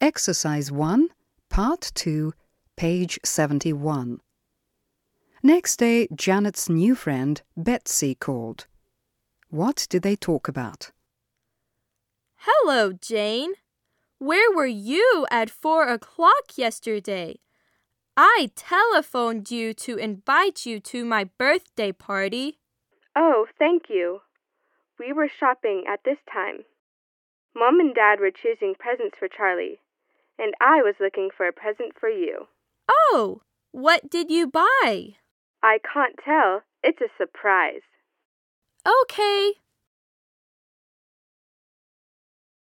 Exercise 1, Part 2, page 71. Next day, Janet's new friend, Betsy, called. What did they talk about? Hello, Jane. Where were you at four o'clock yesterday? I telephoned you to invite you to my birthday party. Oh, thank you. We were shopping at this time. Mom and Dad were choosing presents for Charlie, and I was looking for a present for you. Oh, what did you buy? I can't tell. It's a surprise. Okay.